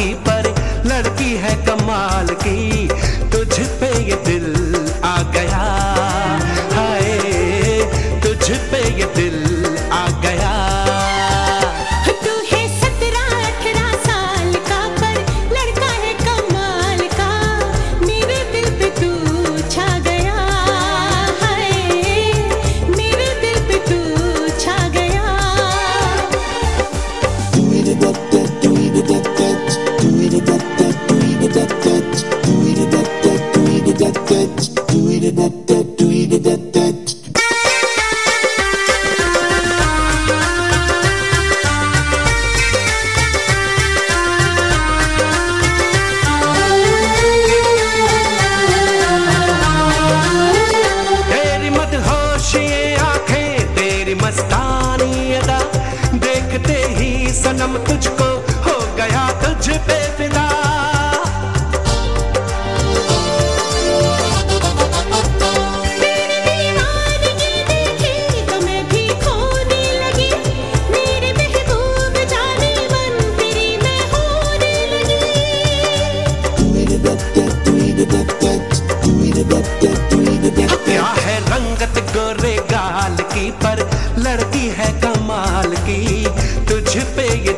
की, पर लड़की है कमाल की। तुझ पे ये दिल आ गया, हाय, तुझ पे ये दिल क्या है रंगत गोरे गाल की पर लड़की है कमाल की तुझ पे ये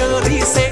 centuries.